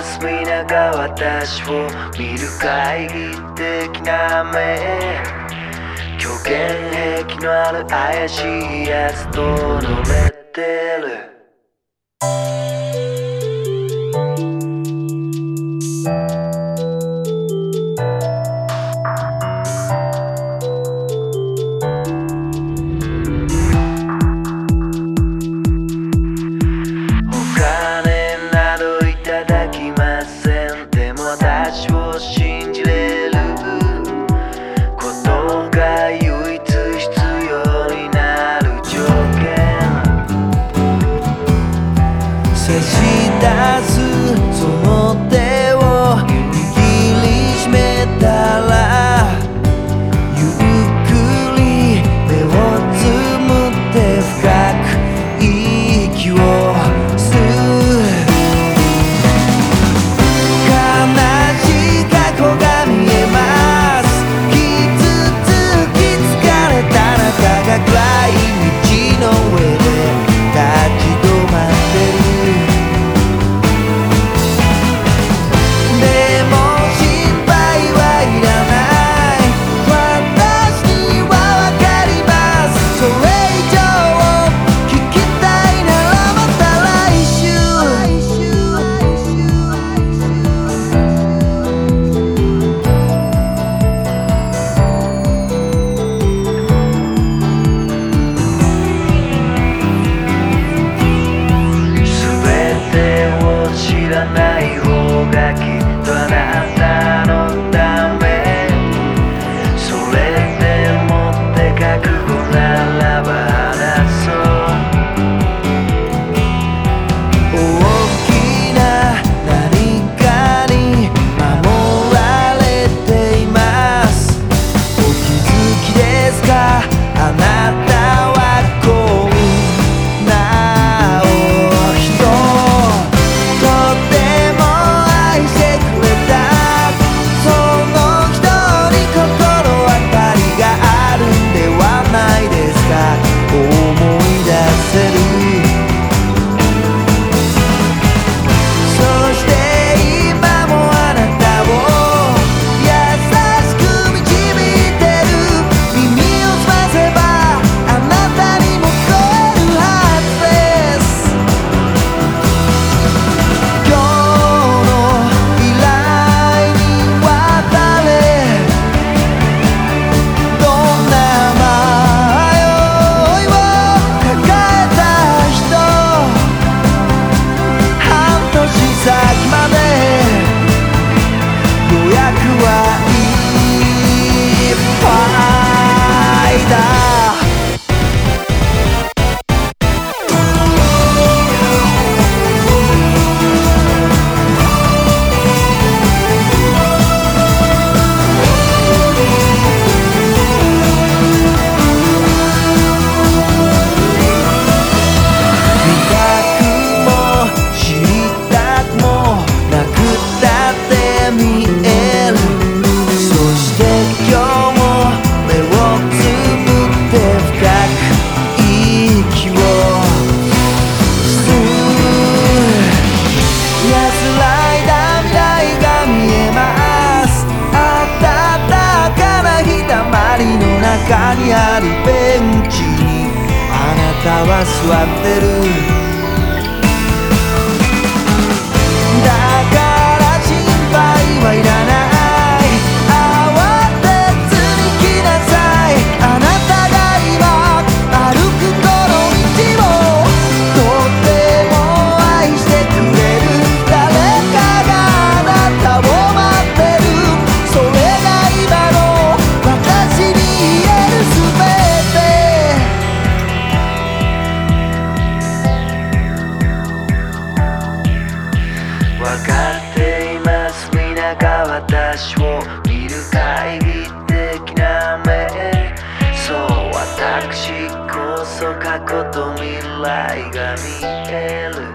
休みなが私を見る会議的な目。虚言癖のある怪しいやつと飲めてる。ない方がきっとあなた中にあるベンチにあなたは座ってる。私こそ過去と未来が見える。